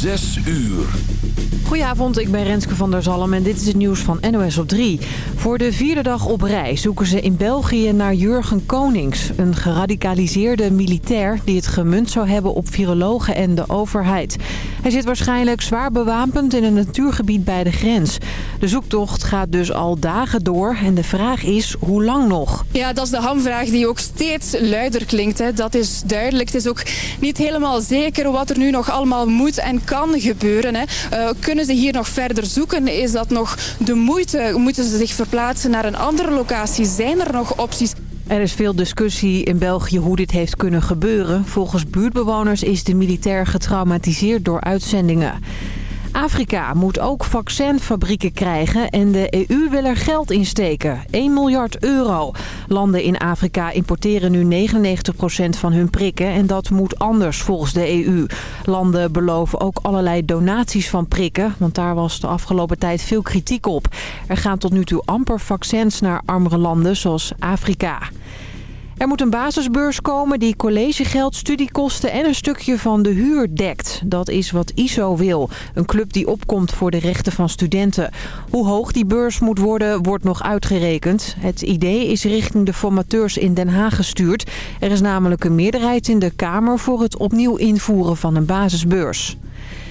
Zes uur. Goedenavond, ik ben Renske van der Zalm en dit is het nieuws van NOS op 3. Voor de vierde dag op rij zoeken ze in België naar Jurgen Konings. Een geradicaliseerde militair die het gemunt zou hebben op virologen en de overheid. Hij zit waarschijnlijk zwaar bewapend in een natuurgebied bij de grens. De zoektocht gaat dus al dagen door en de vraag is hoe lang nog? Ja, dat is de hamvraag die ook steeds luider klinkt. Hè. Dat is duidelijk. Het is ook niet helemaal zeker wat er nu nog allemaal moet en kan gebeuren. Hè. Uh, kunnen ze hier nog verder zoeken? Is dat nog de moeite? Moeten ze zich verplaatsen naar een andere locatie? Zijn er nog opties? Er is veel discussie in België hoe dit heeft kunnen gebeuren. Volgens buurtbewoners is de militair getraumatiseerd door uitzendingen. Afrika moet ook vaccinfabrieken krijgen en de EU wil er geld in steken. 1 miljard euro. Landen in Afrika importeren nu 99% van hun prikken en dat moet anders volgens de EU. Landen beloven ook allerlei donaties van prikken, want daar was de afgelopen tijd veel kritiek op. Er gaan tot nu toe amper vaccins naar armere landen zoals Afrika. Er moet een basisbeurs komen die collegegeld, studiekosten en een stukje van de huur dekt. Dat is wat ISO wil. Een club die opkomt voor de rechten van studenten. Hoe hoog die beurs moet worden, wordt nog uitgerekend. Het idee is richting de formateurs in Den Haag gestuurd. Er is namelijk een meerderheid in de Kamer voor het opnieuw invoeren van een basisbeurs.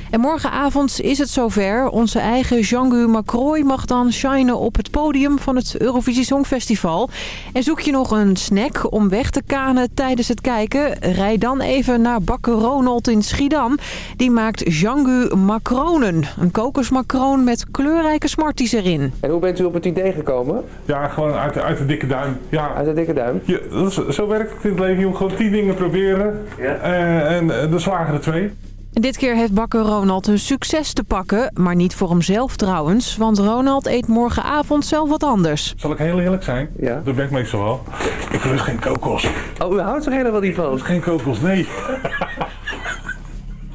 En morgenavond is het zover. Onze eigen Jean-Gu Macroy mag dan shinen op het podium van het Eurovisie Songfestival. En zoek je nog een snack om weg te kanen tijdens het kijken? Rij dan even naar Bakker Ronald in Schiedam. Die maakt Jean-Gu Macronen. Een kokosmacroon met kleurrijke smarties erin. En hoe bent u op het idee gekomen? Ja, gewoon uit de, uit de dikke duim. Ja. Uit de dikke duim? Ja, dat is, zo werkt het in het leven. Je moet gewoon tien dingen proberen. Ja. Uh, en de slagen er twee. Dit keer heeft bakker Ronald een succes te pakken. Maar niet voor hemzelf trouwens. Want Ronald eet morgenavond zelf wat anders. Zal ik heel eerlijk zijn? Ja. Dat ben ik meestal wel. Ik lust geen kokos. Oh, u houdt er helemaal niet van? Geen kokos, nee.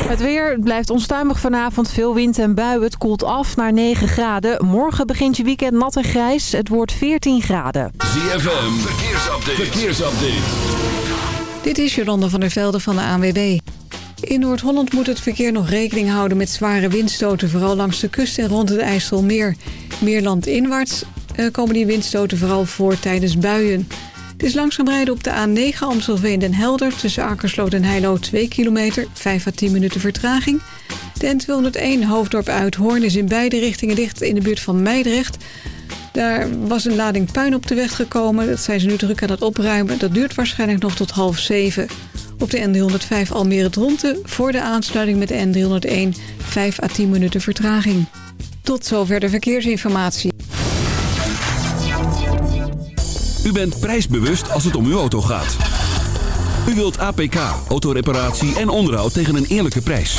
Het weer blijft onstuimig vanavond. Veel wind en buien. Het koelt af naar 9 graden. Morgen begint je weekend nat en grijs. Het wordt 14 graden. ZFM. Verkeersupdate. Verkeersupdate. Dit is Jolanda van der Velde van de ANWB. In Noord-Holland moet het verkeer nog rekening houden met zware windstoten... vooral langs de kust en rond het IJsselmeer. Meerlandinwaarts uh, komen die windstoten vooral voor tijdens buien. Het is langzaam rijden op de A9 Amstelveen-Den Helder... tussen Akersloot en Heilo 2 kilometer, 5 à 10 minuten vertraging. De N201 Hoofddorp Uithoorn is in beide richtingen dicht in de buurt van Meidrecht... Daar was een lading puin op de weg gekomen. Dat zijn ze nu druk aan het opruimen. Dat duurt waarschijnlijk nog tot half zeven. Op de N305 Almere Dronten voor de aansluiting met de N301 5 à 10 minuten vertraging. Tot zover de verkeersinformatie. U bent prijsbewust als het om uw auto gaat. U wilt APK, autoreparatie en onderhoud tegen een eerlijke prijs.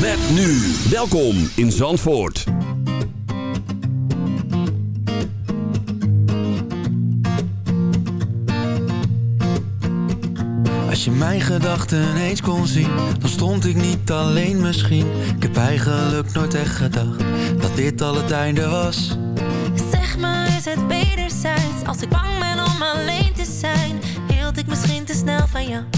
Met nu. Welkom in Zandvoort. Als je mijn gedachten eens kon zien, dan stond ik niet alleen misschien. Ik heb eigenlijk nooit echt gedacht dat dit al het einde was. Zeg maar, is het wederzijds? Als ik bang ben om alleen te zijn, hield ik misschien te snel van jou.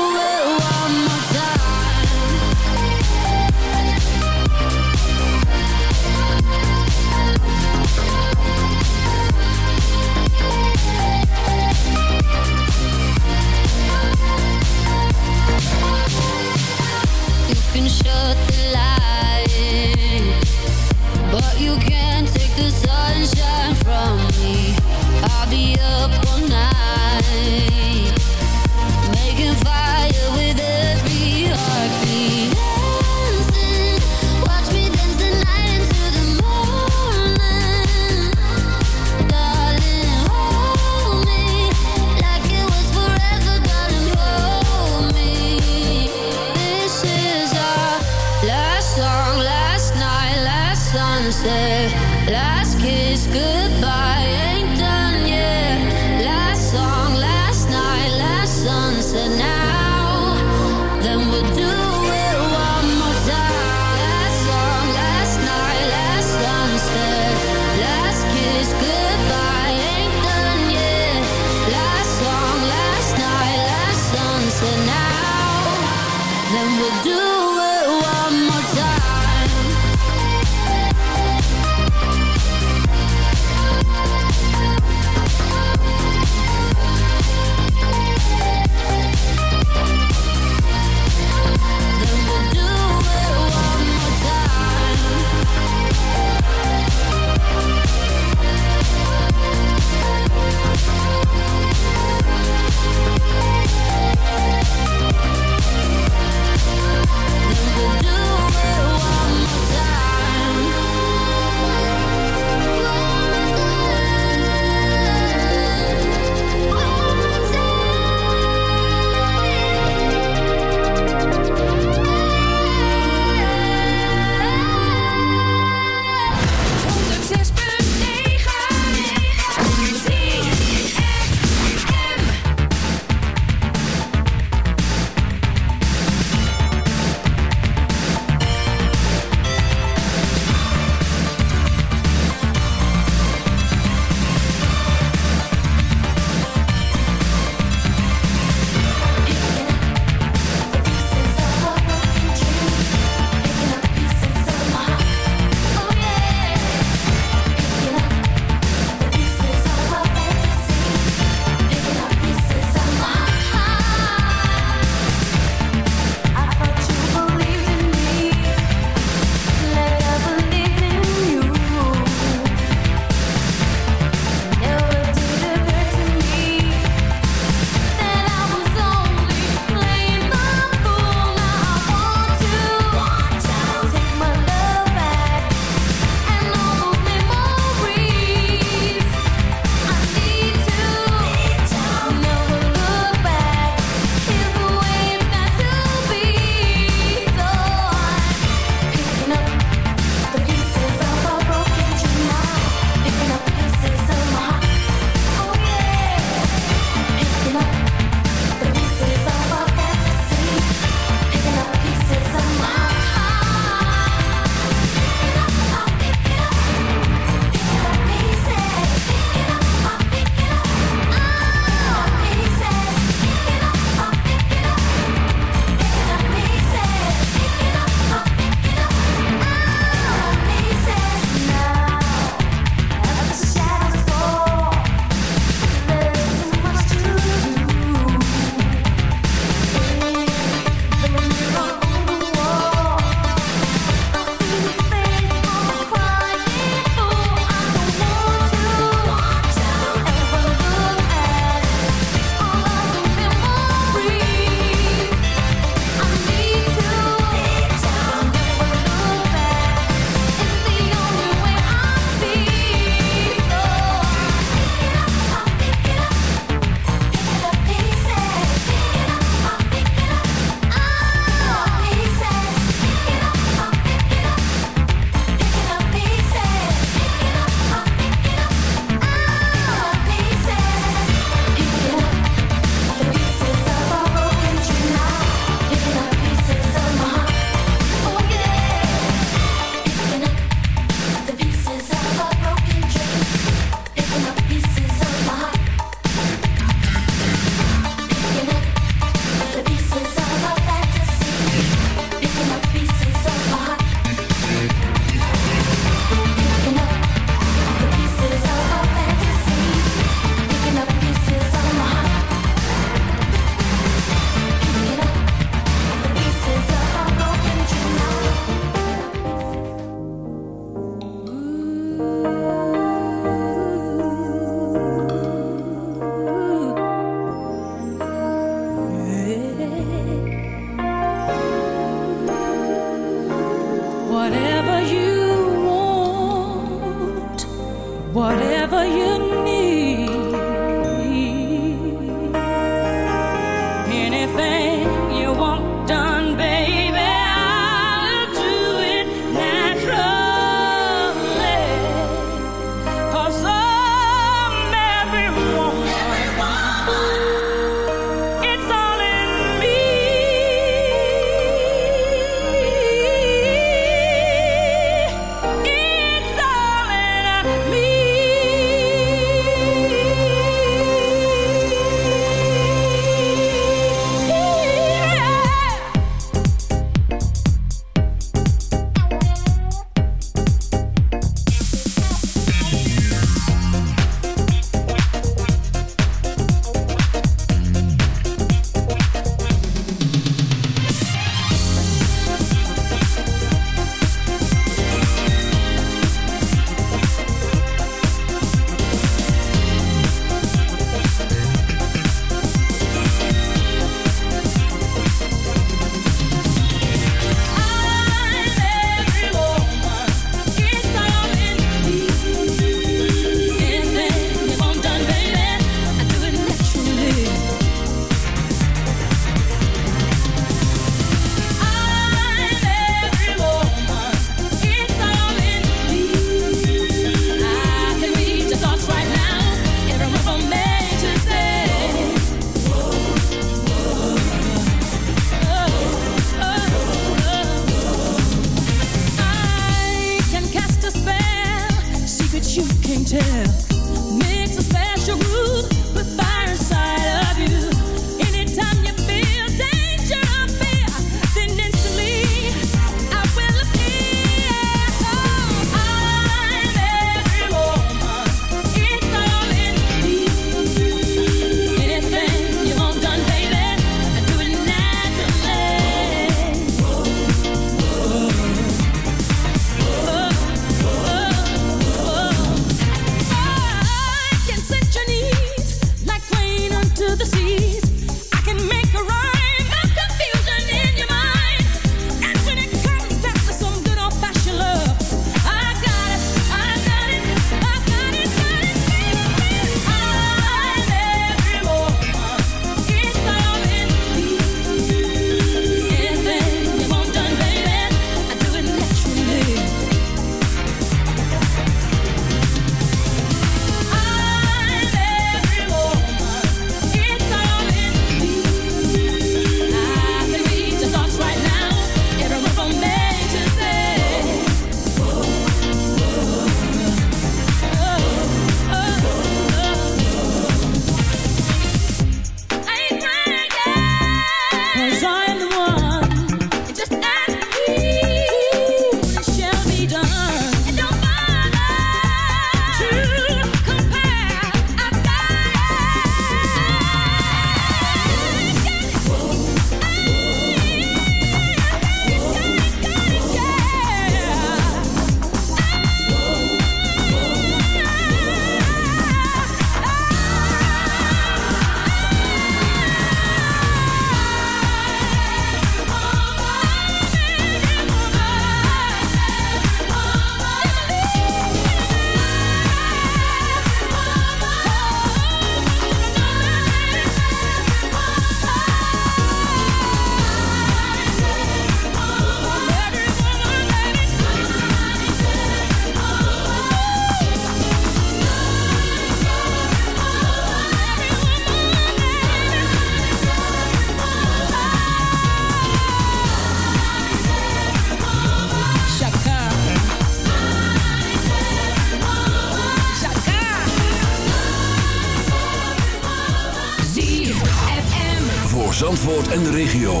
en de regio.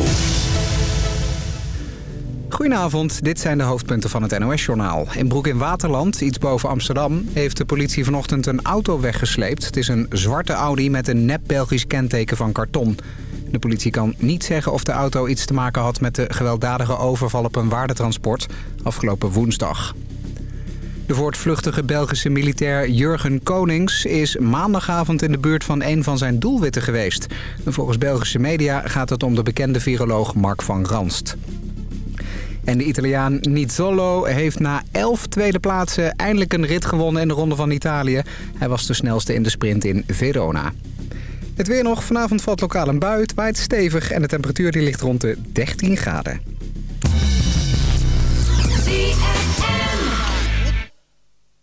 Goedenavond, dit zijn de hoofdpunten van het NOS-journaal. In Broek in Waterland, iets boven Amsterdam, heeft de politie vanochtend een auto weggesleept. Het is een zwarte Audi met een nep Belgisch kenteken van karton. De politie kan niet zeggen of de auto iets te maken had met de gewelddadige overval op een waardetransport afgelopen woensdag. De voortvluchtige Belgische militair Jurgen Konings is maandagavond in de buurt van een van zijn doelwitten geweest. En volgens Belgische media gaat het om de bekende viroloog Mark van Ranst. En de Italiaan Nizzolo heeft na 11 tweede plaatsen eindelijk een rit gewonnen in de Ronde van Italië. Hij was de snelste in de sprint in Verona. Het weer nog. Vanavond valt lokaal een bui. Het waait stevig en de temperatuur ligt rond de 13 graden.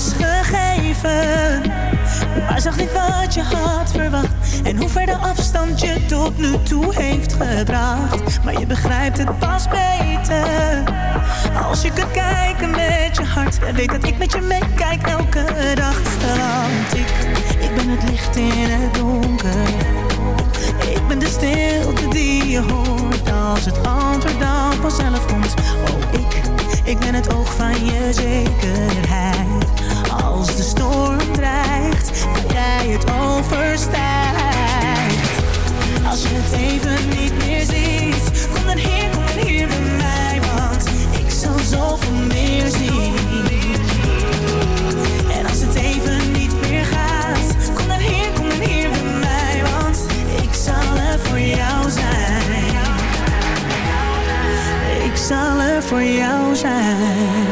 gegeven, maar zag niet wat je had verwacht. En hoe ver de afstand je tot nu toe heeft gebracht. Maar je begrijpt het pas beter. Als je kunt kijken met je hart. En weet dat ik met je meekijk elke dag. Want ik, ik ben het licht in het donker. Ik ben de stilte die je hoort. Als het antwoord dan vanzelf komt. Oh, ik, ik ben het oog van je zekerheid. Als de storm dreigt, ben jij het overstijgt. Als je het even niet meer ziet, kom dan hier, kom dan hier bij mij, want ik zal zoveel meer zien. En als het even niet meer gaat, kom dan hier, kom dan hier bij mij, want ik zal er voor jou zijn. Ik zal er voor jou zijn.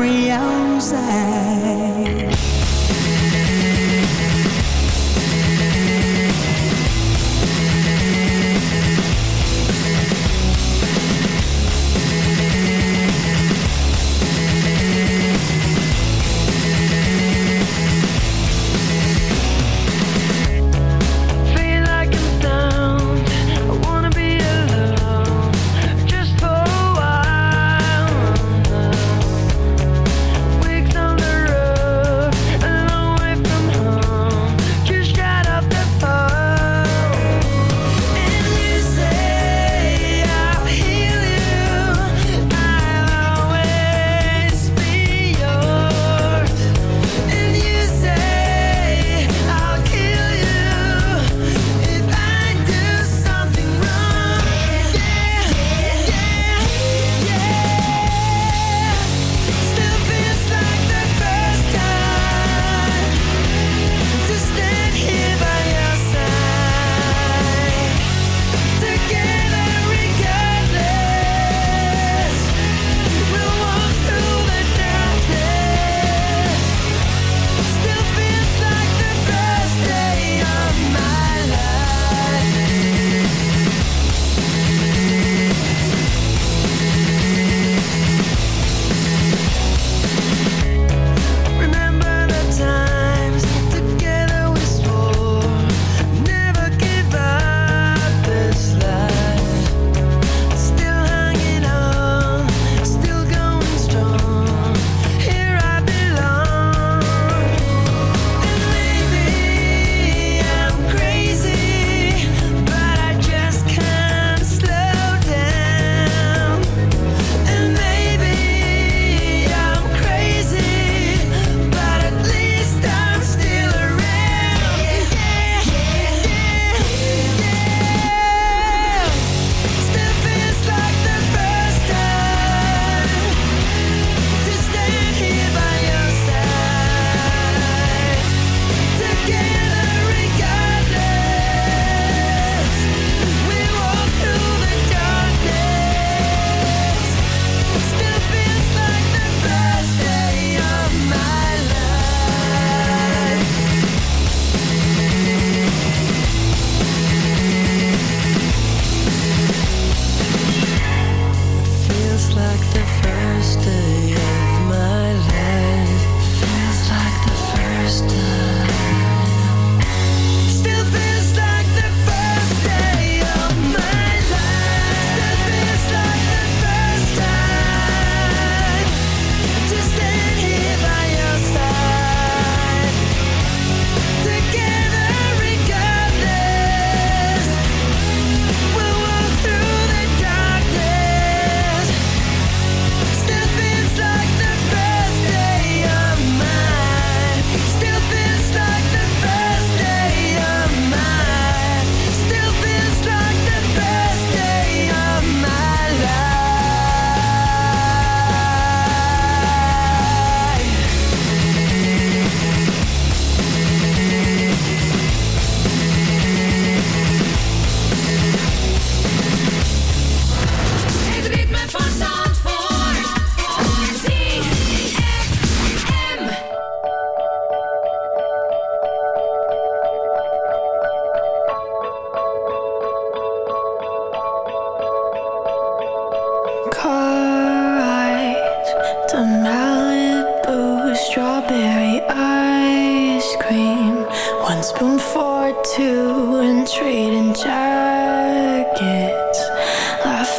Zal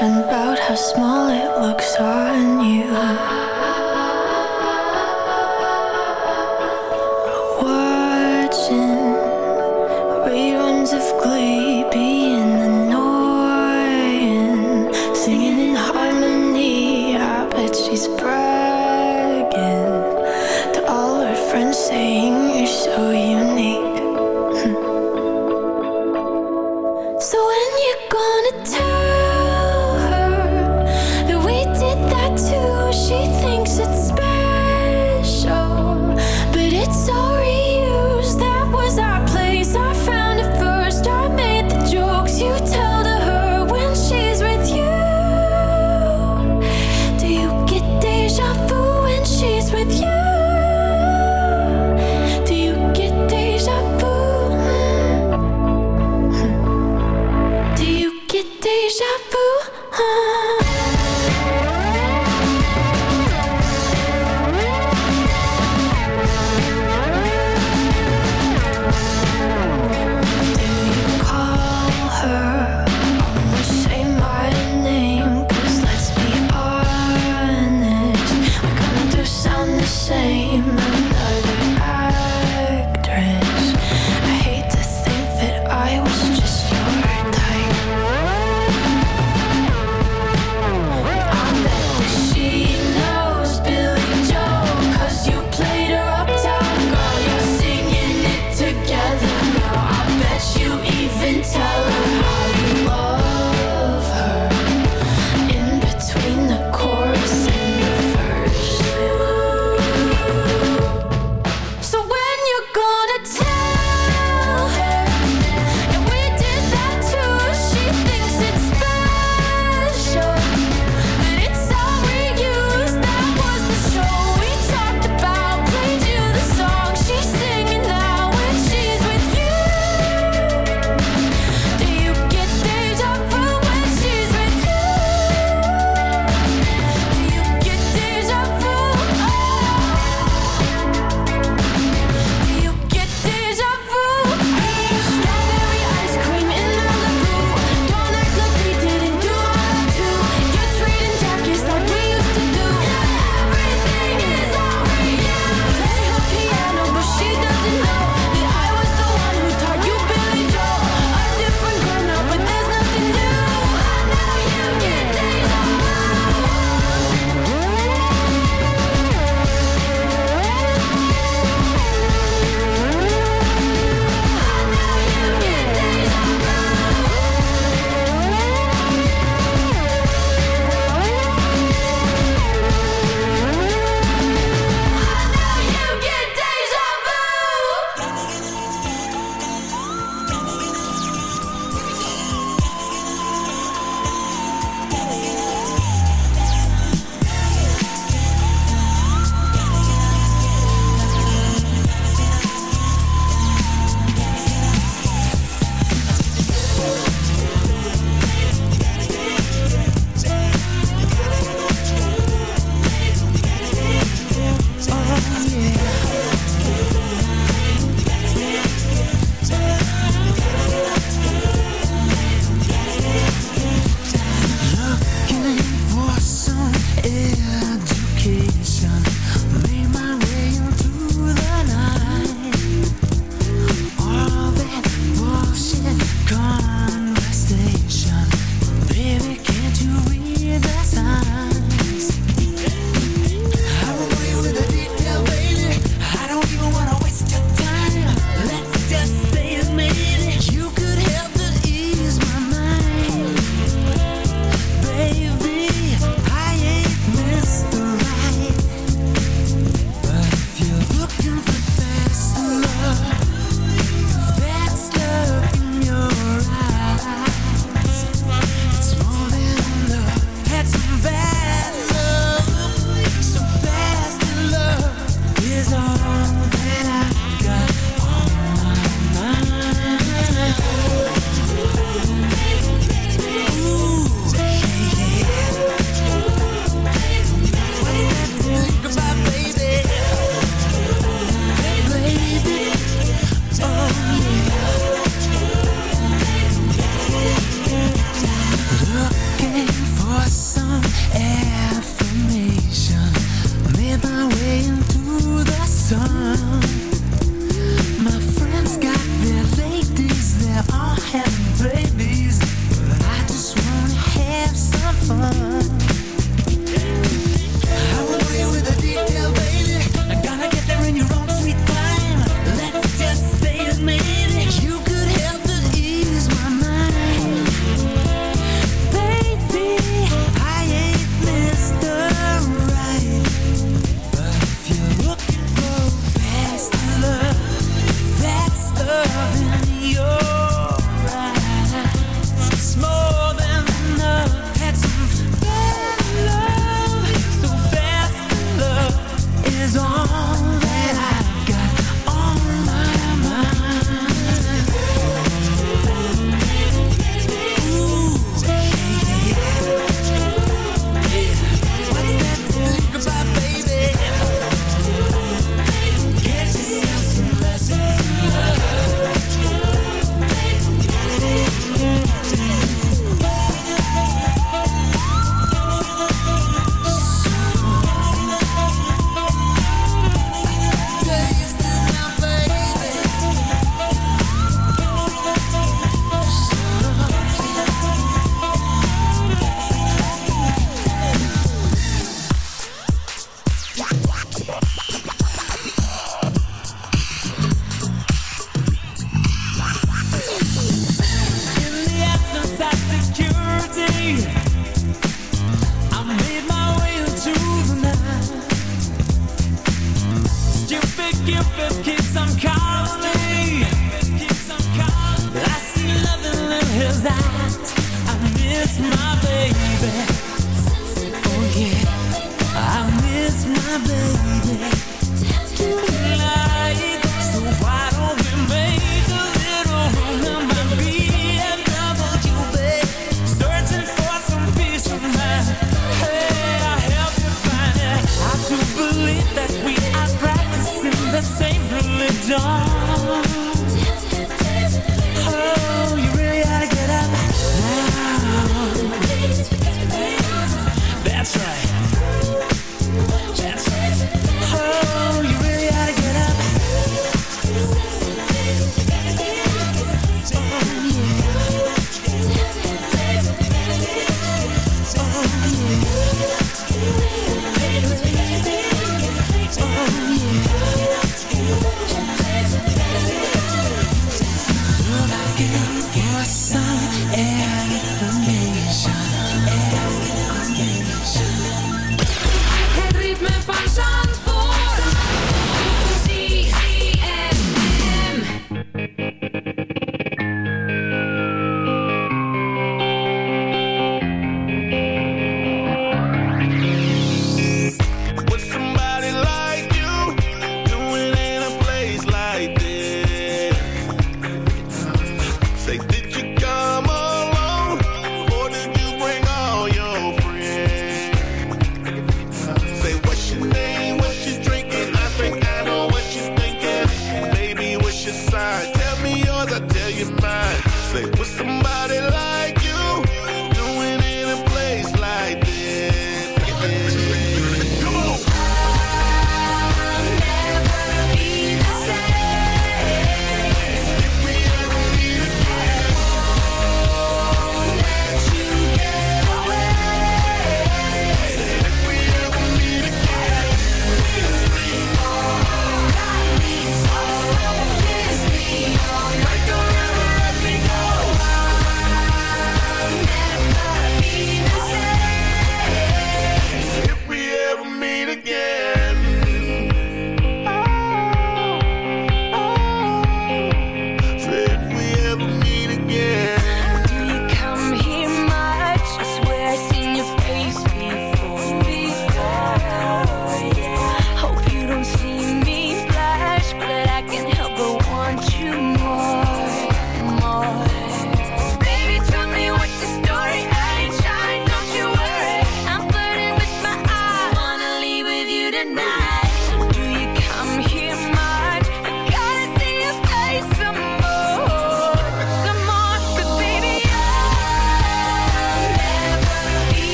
Laughing about how small it looks on you.